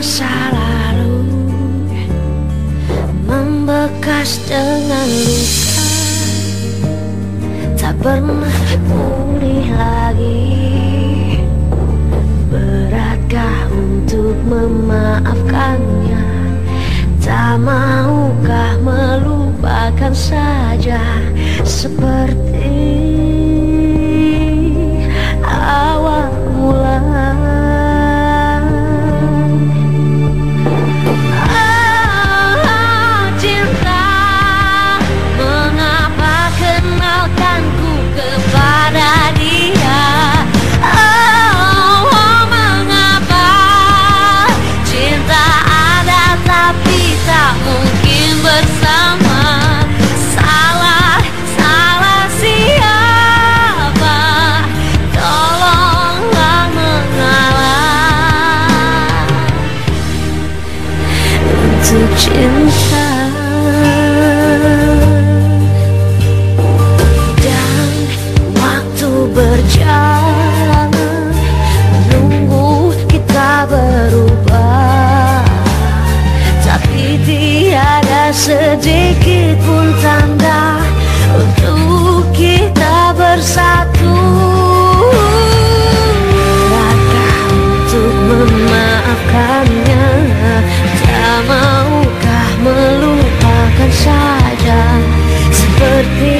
masa lalu. Membekas dengan luka. Tak pernah pulih lagi. Beratkah untuk memaafkannya? Tak maukah melupakan saja Seperti cinta Dan waktu berjalan Menunggu kita berubah. Tapi tiada sedikit pun tanda saja seperti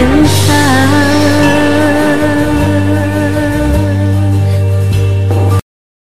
cinta